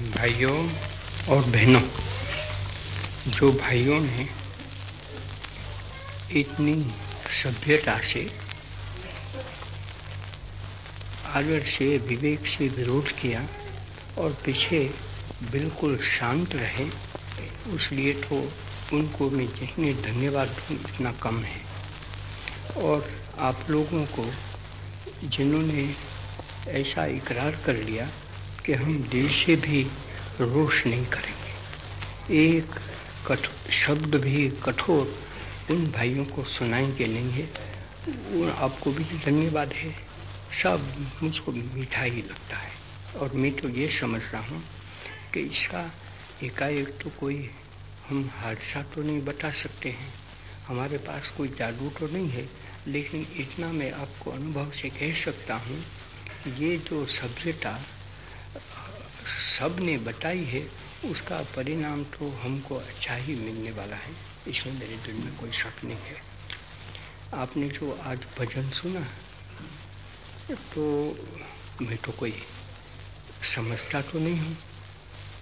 भाइयों और बहनों, जो भाइयों ने इतनी सभ्यता से, आदर से, विवेक से विरोध किया और पीछे बिल्कुल शांत रहे उसलिए तो उनको मैं जितने धन्यवाद दूँ इतना कम है। और आप लोगों को, जिन्होंने ऐसा इकरार कर लिया कि हम दिल से भी रोष नहीं करेंगे। एक कठ, शब्द भी कठोर उन भाइयों को सुनाएँगे नहीं है। आपको भी धन्यवाद है। सब मुझको मीठा ही लगता है। और मैं तो ये समझ रहा हूँ कि इसका एकाएक तो कोई हम हादसा तो नहीं बता सकते हैं। हमारे पास कोई जादू तो नहीं है, लेकिन इतना मैं आपको अनुभव से कह सकता हूँ ये जो सभ्यता सबने बताई है, उसका परिणाम तो हमको अच्छा ही मिलने वाला है। इसमें मेरे दिल में कोई शक नहीं है। आपने जो आज भजन सुना तो मैं तो कोई समझता तो नहीं हूँ।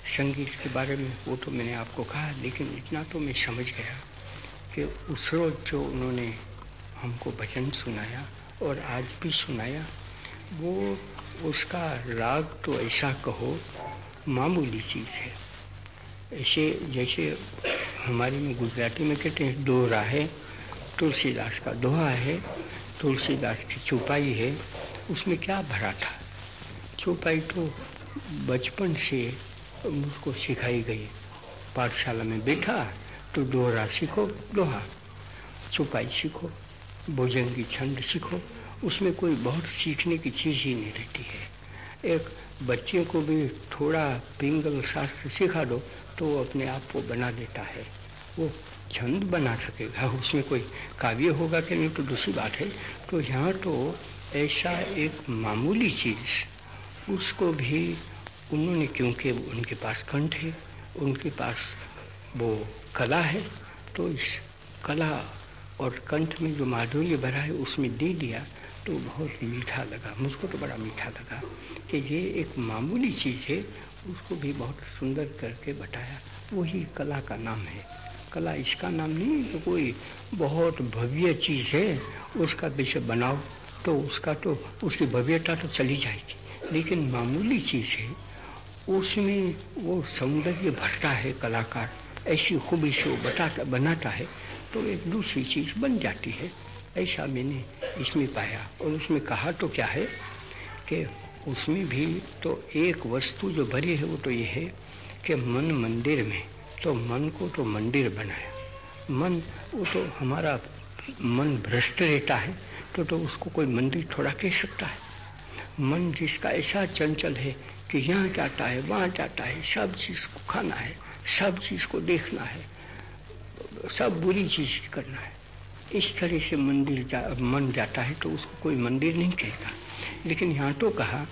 संगीत के बारे में वो तो मैंने आपको कहा, लेकिन इतना तो मैं समझ गया कि उस रोज जो उन्होंने हमको भजन सुनाया और आज भी सुनाया, वो उसका राग तो ऐसा कहो मामूली चीज़ है। ऐसे जैसे हमारे में गुजराती में कहते हैं, दोहरा है, तुलसीदास का दोहा है, तुलसीदास की चौपाई है, उसमें क्या भरा था? चौपाई तो बचपन से मुझको सिखाई गई। पाठशाला में बैठा तो दोहरा सीखो, दोहा। चौपाई सीखो, भोजन की छंद सीखो, उसमें कोई बहुत सीखने की चीज़ ही नहीं रहती है। एक बच्चे को भी थोड़ा पिंगल शास्त्र सिखा दो तो वो अपने आप को बना देता है। वो छंद बना सकेगा उसमें कोई काव्य होगा कि नहीं तो दूसरी बात है। तो यहाँ तो ऐसा एक मामूली चीज़, उसको भी उन्होंने, क्योंकि उनके पास कंठ है, उनके पास वो कला है तो इस कला और कंठ में जो माधुर्य भरा है, उसमें दे दिया। तो बहुत मीठा लगा, मुझको तो बड़ा मीठा लगा कि ये एक मामूली चीज़ है, उसको भी बहुत सुंदर करके बताया। वही कला का नाम है। कला इसका नाम नहीं तो कोई बहुत भव्य चीज़ है, उसका विषय बनाओ तो उसका तो उसकी भव्यता तो चली जाएगी। लेकिन मामूली चीज़ है, उसमें वो सौंदर्य भरता है कलाकार, ऐसी खूबी से वो बताता, बनाता है तो एक दूसरी चीज़ बन जाती है। ऐसा मैंने इसमें पाया। और उसमें कहा तो क्या है कि उसमें भी तो एक वस्तु जो भरी है वो तो ये है कि मन मंदिर में तो मन को तो मंदिर बनाया मन, वो तो हमारा मन भ्रष्ट रहता है तो तो उसको कोई मंदिर थोड़ा कह सकता है। मन जिसका ऐसा चंचल है कि यहाँ जाता है, वहाँ जाता है, सब चीज़ को खाना है, सब चीज़ को देखना है, सब बुरी चीज़ करना है। इस तरह से मंदिर जा, मन जाता है तो उसको कोई मंदिर नहीं कहता। लेकिन यहाँ तो कहा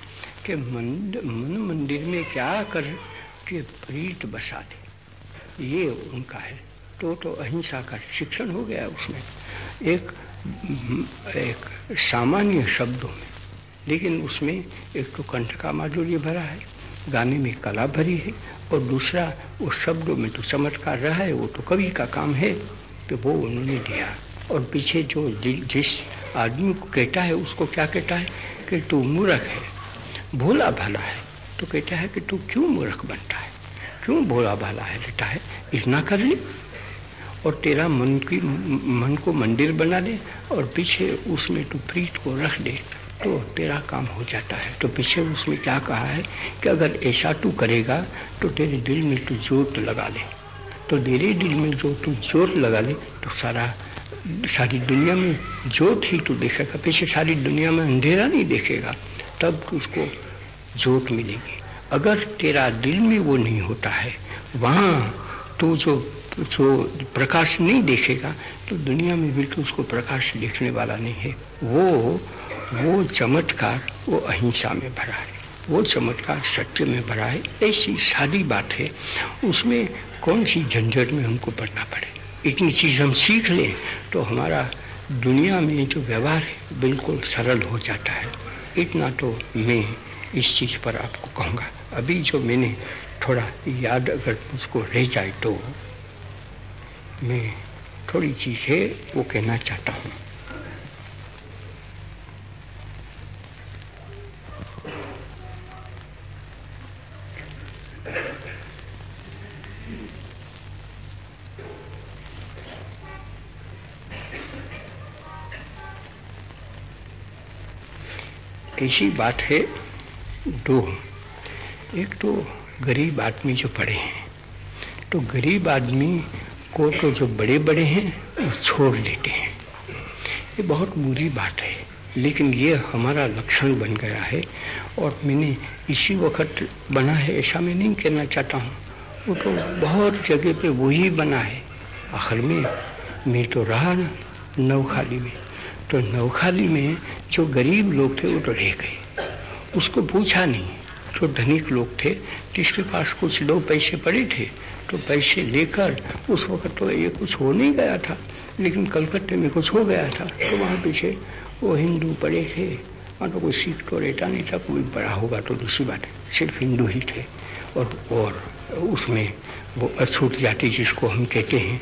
कि मन मन मंदिर में क्या कर के प्रीत बसा दे। ये उनका है। तो तो अहिंसा का शिक्षण हो गया उसमें। एक एक सामान्य शब्दों में। लेकिन उसमें एक तो कंठ का माधुर्य भरा है गाने में कला भरी है और दूसरा उस शब्दों में तो चमत्कार रहा है वो तो कवि का काम है तो वो उन्होंने दिया। और पीछे जो जिस आदमी को कहता है, उसको क्या कहता है कि तू मूर्ख है, भोला भाला है। तो कहता है कि तू क्यों मूर्ख बनता है? क्यों भोला भाला है? रहता है, इतना कर ले और तेरा मन की मन को मंदिर बना दे और पीछे उसमें तू प्रीत को रख दे तो तेरा काम हो जाता है। तो पीछे उसने क्या कहा है कि अगर ऐसा तू करेगा तो तेरे दिल में तू जोत लगा ले। तो तेरे दिल में जो तू जोत लगा ले तो सारा सारी दुनिया में जोत ही तो देखेगा पीछे सारी दुनिया में अंधेरा नहीं देखेगा, तब उसको जोत मिलेगी। अगर तेरा दिल में वो नहीं होता है, वहाँ तो जो जो प्रकाश नहीं देखेगा तो दुनिया में बिल्कुल उसको प्रकाश देखने वाला नहीं है। वो वो चमत्कार, वो अहिंसा में भरा है। वो चमत्कार सत्य में भरा है। ऐसी सादी बात है। उसमें कौन सी झंझट में हमको पढ़ना पड़े इतनी चीज़ हम सीख लें तो हमारा दुनिया में जो व्यवहार है, बिल्कुल सरल हो जाता है। इतना तो मैं इस चीज़ पर आपको कहूँगा। अभी जो मैंने थोड़ा याद अगर मुझको रह जाए तो मैं थोड़ी चीज़ है, वो कहना चाहता हूँ। ऐसी बात है, दो। एक तो गरीब आदमी जो पड़े हैं तो गरीब आदमी को तो जो बड़े बड़े हैं, वो छोड़ देते हैं। ये बहुत बुरी बात है, लेकिन ये हमारा लक्षण बन गया है, और मैंने इसी वक्त बना है, ऐसा मैं नहीं कहना चाहता हूँ। वो तो बहुत जगह पे वही बना है। आखिर में, मैं तो रहा ना नवखाली में। तो नवखाली में जो गरीब लोग थे वो तो रह गए। उसको पूछा नहीं जो धनिक लोग थे, जिसके पास कुछ दो पैसे पड़े थे तो पैसे लेकर उस वक्त तो ये कुछ हो नहीं गया था, लेकिन कलकत्ते में कुछ हो गया था तो वहाँ पीछे वो हिंदू पड़े थे, वहाँ तो कोई सिख तो रहता नहीं था, कोई बड़ा होगा तो दूसरी बात सिर्फ़ हिंदू ही थे। और और उसमें वो अछूट जाति जिसको हम कहते हैं,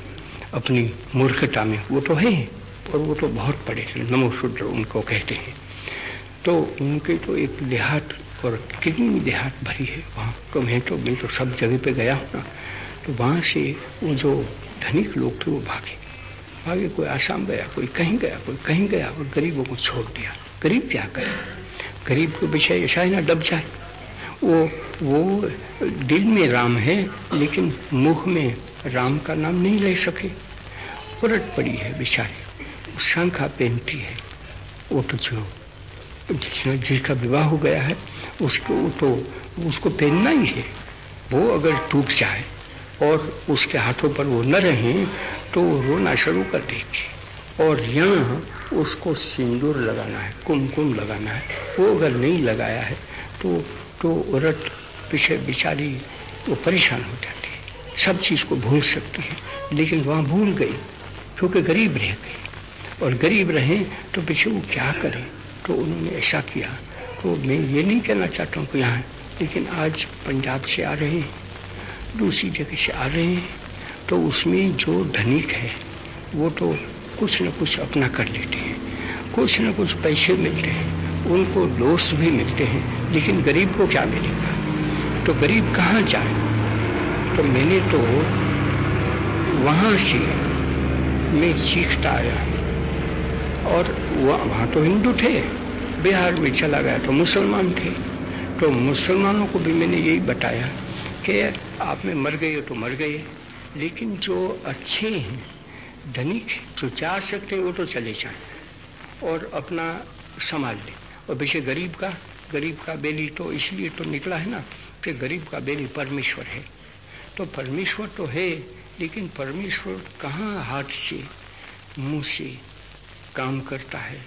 अपनी मूर्खता में वो तो है। और वो तो बहुत पड़े थे नमो शुद्र उनको कहते हैं। तो उनके तो एक देहात और कितनी देहात भरी है वहाँ। तो मैं तो मैं तो सब जगह पे गया हूँ ना तो वहाँ से वो जो धनिक लोग थे वो भागे। भागे, कोई आसाम गया, कोई कहीं गया, कोई कहीं गया और गरीबों को छोड़ दिया। गरीब क्या करे? गरीब के विषय ऐसा ही ना डब जाए। वो वो दिल में राम है, लेकिन मुख में राम का नाम नहीं ले सके। उलट पड़ी है बेचारे। शंखा पहनती है। वो तो जो जिसका विवाह हो गया है, उसको तो उसको पहनना ही है। वो अगर टूट जाए और उसके हाथों पर वो न रहे तो रोना शुरू कर देगी। और यहाँ उसको सिंदूर लगाना है, कुमकुम लगाना है। वो अगर नहीं लगाया है तो तो औरत पीछे बेचारी वो परेशान हो जाती है। सब चीज़ को भूल सकती है, लेकिन वहाँ भूल गई, क्योंकि गरीब रह गई। और गरीब रहे तो पीछे वो क्या करें? तो उन्होंने ऐसा किया। तो मैं ये नहीं कहना चाहता हूँ कि यहाँ, लेकिन आज पंजाब से आ रहे हैं, दूसरी जगह से आ रहे हैं तो उसमें जो धनिक है, वो तो कुछ न कुछ अपना कर लेते हैं। कुछ न कुछ पैसे मिलते हैं, उनको दोस्त भी मिलते हैं, लेकिन गरीब को क्या मिलेगा? तो गरीब कहाँ जाए? तो मैंने तो वहाँ से मैं सीखता आया और वहाँ तो हिंदू थे, बिहार में चला गया तो मुसलमान थे। तो मुसलमानों को भी मैंने यही बताया कि आप में मर गए तो मर गए लेकिन जो अच्छे हैं, धनिक, जो जा सकते हैं, वो तो चले जाए और अपना संभाल ले। और पीछे गरीब का गरीब का बेली तो इसलिए तो निकला है ना कि गरीब का बेली परमेश्वर है। तो परमेश्वर तो है, लेकिन परमेश्वर कहाँ हाथ से, मुँह से काम करता है।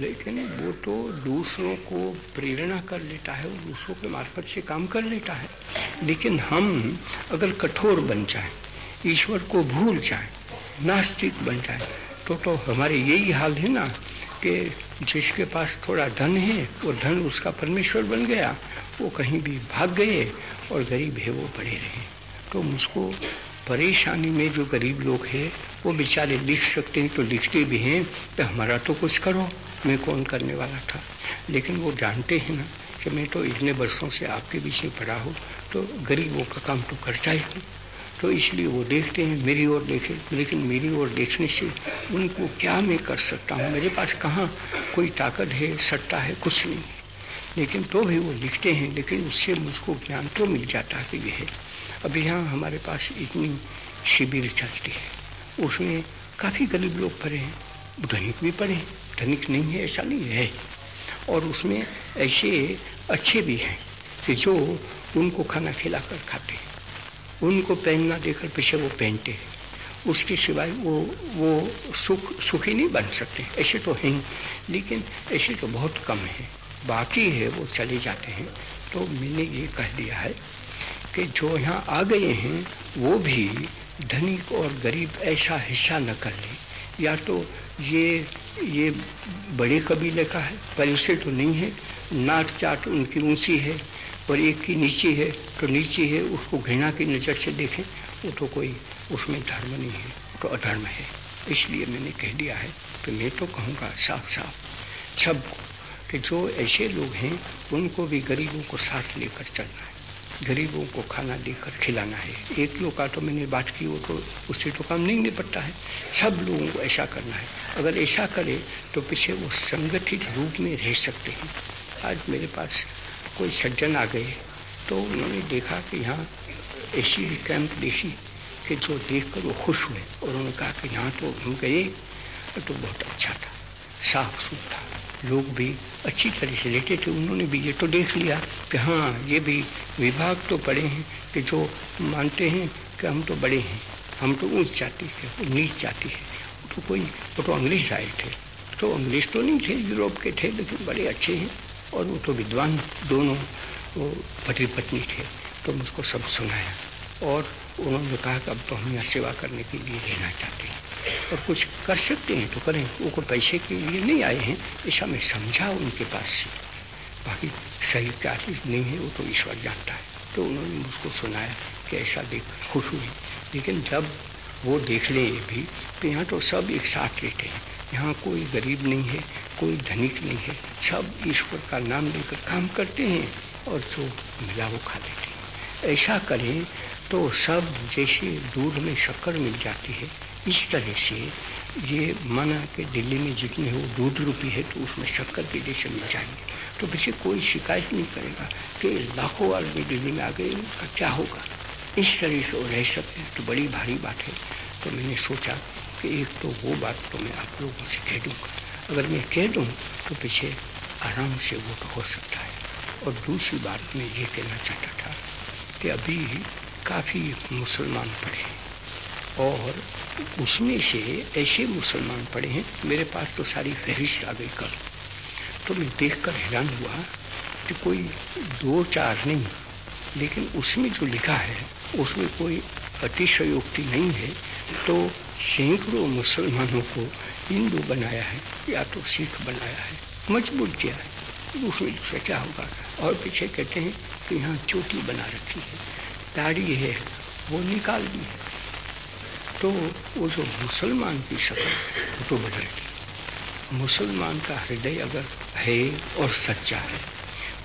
लेकिन वो तो दूसरों को प्रेरणा कर लेता है दूसरों के मार्फत से काम कर लेता है। लेकिन हम अगर कठोर बन जाए, ईश्वर को भूल जाए, नास्तिक बन जाए तो तो हमारे यही हाल है ना कि जिसके पास थोड़ा धन है, वो धन उसका परमेश्वर बन गया, वो कहीं भी भाग गए और गरीब है, वो पड़े रहे। तो मुझको परेशानी में जो गरीब लोग हैं, वो बेचारे लिख सकते हैं तो लिखते भी हैं तो हमारा तो कुछ करो, मैं कौन करने वाला था? लेकिन वो जानते हैं ना कि मैं तो इतने वर्षों से आपके बीच में पढ़ा हूँ तो गरीबों का काम तो करता ही हूँ। तो इसलिए वो देखते हैं, मेरी ओर देखे, लेकिन मेरी ओर देखने से उनको क्या मैं कर सकता हूँ? मेरे पास कहाँ कोई ताकत है सत्ता है, कुछ नहीं। लेकिन तो भी वो लिखते हैं, लेकिन उससे मुझको ज्ञान तो मिल जाता है कि यह। अब यहाँ हमारे पास इतनी शिविर चलती है। उसमें काफ़ी गरीब लोग पढ़े हैं, धनिक भी पढ़े हैं। धनिक नहीं है, ऐसा नहीं है। और उसमें ऐसे अच्छे भी हैं कि जो उनको खाना खिला कर खाते हैं। उनको पहनना देकर पीछे वो पहनते हैं। उसके सिवाय वो वो सुख, सुखी नहीं बन सकते। ऐसे तो हैं, लेकिन ऐसे तो बहुत कम है। बाकी है, वो चले जाते हैं। तो मैंने ये कह दिया है कि जो यहाँ आ गए हैं, वो भी धनिक और गरीब ऐसा हिस्सा न कर ले। या तो ये ये बड़े कबीले का है, पर इसे तो नहीं है। नाट चाट उनकी ऊँची है और एक की नीचे है तो नीचे है, उसको घृणा की नज़र से देखें, वो तो कोई उसमें धर्म नहीं है तो अधर्म है। इसलिए मैंने कह दिया है कि मैं तो कहूँगा साफ़ साफ़, सब कि जो ऐसे लोग हैं, उनको भी गरीबों को साथ लेकर चलना है। गरीबों को खाना देकर खिलाना है। एक लोग का तो मैंने बात की, वो तो उससे तो काम नहीं निपटता है। सब लोगों को ऐसा करना है। अगर ऐसा करे तो पीछे वो संगठित रूप में रह सकते हैं। आज मेरे पास कोई सज्जन आ गए तो उन्होंने देखा कि यहाँ ऐसी कैंप देखी कि जो देख कर वो खुश हुए और उन्होंने कहा कि यहाँ तो हम गए तो बहुत अच्छा था। साफ़ सुथरा लोग भी अच्छी तरह से लेते थे। उन्होंने भी ये तो देख लिया कि हाँ ये भी विभाग तो पड़े हैं कि जो मानते हैं कि हम तो बड़े हैं। हम तो ऊंच जाति है नीच जाति है। तो कोई, वो तो अंग्रेज़ आए थे। तो अंग्रेज़ तो नहीं थे, यूरोप के थे, लेकिन बड़े अच्छे हैं। और वो तो विद्वान दोनों, वो पति पत्नी थे। तो मुझको सब सुनाया। और उन्होंने कहा कि अब तो हम यहाँ सेवा करने के लिए रहना चाहते हैं। और कुछ कर सकते हैं तो करें। वो कोई पैसे के लिए नहीं आए हैं। ऐसा मैं समझा उनके पास से। बाकी सही क्या चीज़ नहीं है, वो तो ईश्वर जानता है। तो उन्होंने मुझको सुनाया कि ऐसा देख, खुश हुई लेकिन जब वो देख ले भी तो यहाँ तो सब एक साथ रहते हैं। यहाँ कोई गरीब नहीं है, कोई धनिक नहीं है। सब ईश्वर का नाम लेकर काम करते हैं और जो मिला वो खा लेते हैं। ऐसा करें तो सब जैसे दूध में शक्कर मिल जाती है इस तरह से ये माना कि दिल्ली में जितने हो दूध रूपी है तो उसमें शक्कर के जैसे मिल जाएँगे। तो पीछे कोई शिकायत नहीं करेगा कि लाखों आदमी दिल्ली में आ गए, उनका क्या होगा? इस तरह से वो रह सकते हैं तो बड़ी भारी बात है। तो मैंने सोचा कि एक तो वो बात तो मैं आप लोगों से कह दूँगा अगर मैं कह दूँ तो पीछे आराम से वो तो हो सकता है। और दूसरी बात मैं ये कहना चाहता था कि अभी काफ़ी मुसलमान पढ़े और उसमें से ऐसे मुसलमान पड़े हैं, मेरे पास तो सारी फहरिस्त आ गई कल। तो मैं देख कर हैरान हुआ कि कोई दो चार नहीं, लेकिन उसमें जो लिखा है, उसमें कोई अतिशयोक्ति नहीं है। तो सैकड़ों मुसलमानों को हिंदू बनाया है, या तो सिख बनाया है मज़बूत किया है। उसमें दूसरा क्या होगा? और पीछे कहते हैं कि यहाँ चोटी बना रखी है दाढ़ी है, वो निकाल दी है। तो वो जो मुसलमान की शक्ल वो तो बदल गई मुसलमान का हृदय अगर है और सच्चा है,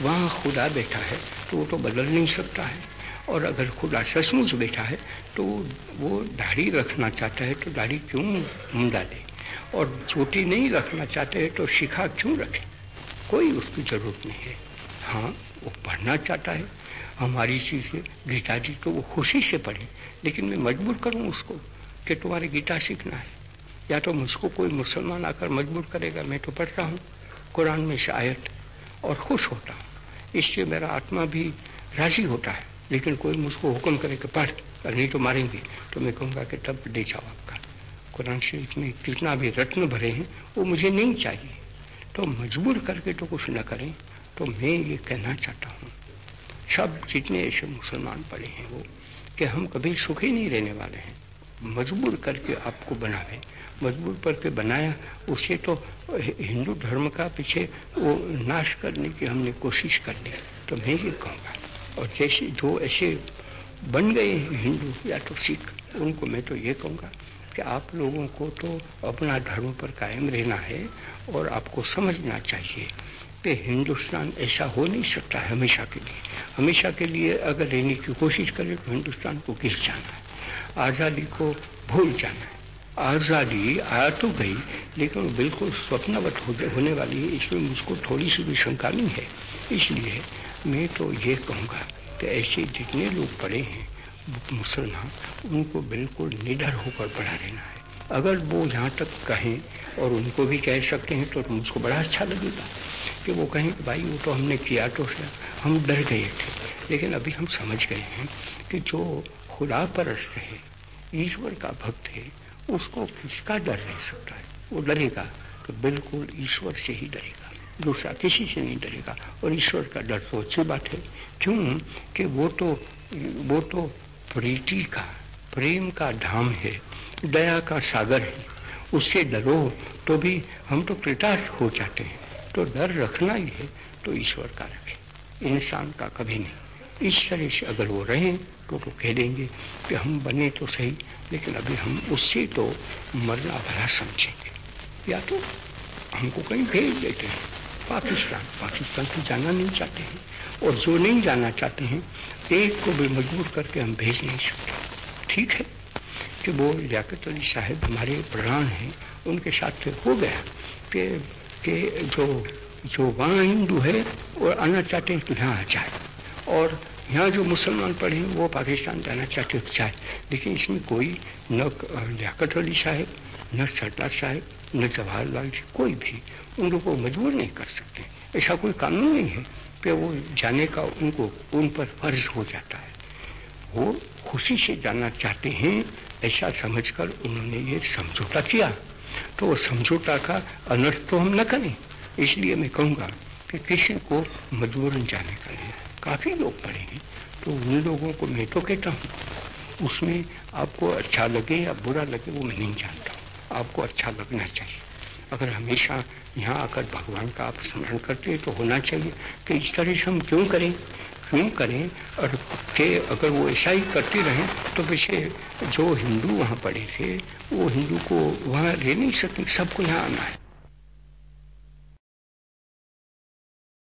वहाँ खुदा बैठा है तो वो तो बदल नहीं सकता है। और अगर खुदा सचमुच बैठा है तो वो दाढ़ी रखना चाहता है तो दाढ़ी क्यों मुंडा दे और चोटी नहीं रखना चाहते हैं तो शिखा क्यों रखे? कोई उसकी ज़रूरत नहीं है। हाँ वो पढ़ना चाहता है। हमारी चीज़ें, गीता जी तो वो खुशी से पढ़े, लेकिन मैं मजबूर करूँ उसको? कि तुम्हारे गीता सीखना है। या तो मुझको कोई मुसलमान आकर मजबूर करेगा, मैं तो पढ़ता हूँ, कुरान में शायद, और खुश होता हूँ। इससे मेरा आत्मा भी राज़ी होता है, लेकिन कोई मुझको हुक्म करे कि पढ़ नहीं तो मारेंगे। तो मैं कहूँगा कि तब दे जाओ आपका। कुरान शरीफ में कितना भी रत्न भरे हैं, वो मुझे नहीं चाहिए। तो मजबूर करके तो कुछ न करें तो मैं ये कहना चाहता हूँ। सब जितने ऐसे मुसलमान पड़े हैं वो, कि हम कभी सुखी नहीं रहने वाले हैं। मजबूर करके आपको बनावे। मजबूर करके बनाया, उसे तो हिंदू धर्म का पीछे वो नाश करने की हमने कोशिश कर ली। तो मैं ये कहूँगा, और जैसे जो ऐसे बन गए हिंदू या तो सिख, उनको मैं तो ये कहूँगा कि आप लोगों को तो अपना धर्म पर कायम रहना है और आपको समझना चाहिए कि हिंदुस्तान ऐसा हो नहीं सकता है हमेशा के लिए। हमेशा के लिए अगर रहने की कोशिश करें तो हिंदुस्तान को गिर जाना है। आज़ादी को भूल जाना है। आज़ादी आ तो गई, लेकिन बिल्कुल स्वप्नवत होने वाली है। इसमें मुझको थोड़ी सी भी शंका नहीं है। इसलिए मैं तो ये कहूँगा कि ऐसे जितने लोग पढ़े हैं, मुसलमान, उनको बिल्कुल निडर होकर पढ़ा देना है। अगर वो यहाँ तक कहें और उनको भी कह सकते हैं तो मुझको बड़ा अच्छा लगेगा कि वो कहें कि भाई, वो तो हमने किया तो हम डर गए थे। लेकिन अभी हम समझ गए हैं कि जो खुदा परस्त है ईश्वर का भक्त है, उसको किसका डर रह सकता है? वो डरेगा तो बिल्कुल ईश्वर से ही डरेगा, दूसरा किसी से नहीं डरेगा। और ईश्वर का डर तो अच्छी बात है। क्यों? कि वो तो वो तो प्रीति का, प्रेम का धाम है, दया का सागर है। उससे डरो तो भी हम तो कृतार्थ हो जाते हैं। तो डर रखना ही है तो ईश्वर का रखें। इंसान का कभी नहीं। इस तरह से अगर वो रहें तो तो कह देंगे कि हम बने तो सही, लेकिन अभी हम उससे तो मरना भरा समझेंगे। या तो हमको कहीं भेज देते हैं। पाकिस्तान पाकिस्तान तो जाना नहीं चाहते हैं। और जो नहीं जाना चाहते हैं, एक को भी मजबूर करके हम भेज नहीं सकते। ठीक है कि वो लियाकत अली साहब हमारे प्रधान हैं। उनके साथ हो गया कि कि जो जो वहाँ हिंदू है, और आना चाहते हैं तो यहाँ आ जाए। और यहाँ जो मुसलमान पढ़े वो पाकिस्तान जाना चाहते तो चाहे। लेकिन इसमें कोई न लियाकत अली साहेब, न सरदार साहेब, न जवाहरलाल जी, कोई भी, उन लोगों को मजबूर नहीं कर सकते। ऐसा कोई कानून नहीं है कि वो जाने का उनको, उन पर फ़र्ज़ हो जाता है। वो खुशी से जाना चाहते हैं, ऐसा समझकर उन्होंने ये समझौता किया। तो समझौता का अनर्थ तो हम न करें, इसलिए मैं कहूँगा कि किसी को मजबूरन जाने का लिए काफ़ी लोग पढ़े हैं तो उन लोगों को मैं तो कहता हूँ, उसमें आपको अच्छा लगे या बुरा लगे, वो मैं नहीं जानता हूँ। आपको अच्छा लगना चाहिए। अगर हमेशा यहाँ आकर भगवान का आप स्मरण करते हैं तो होना चाहिए कि इस तरह से हम क्यों करें? क्यों करें? और के अगर वो ऐसा ही करते रहें तो वैसे जो हिंदू वहाँ पड़े थे, वो हिंदू को वहाँ रह नहीं सकते, सबको यहाँ आना है।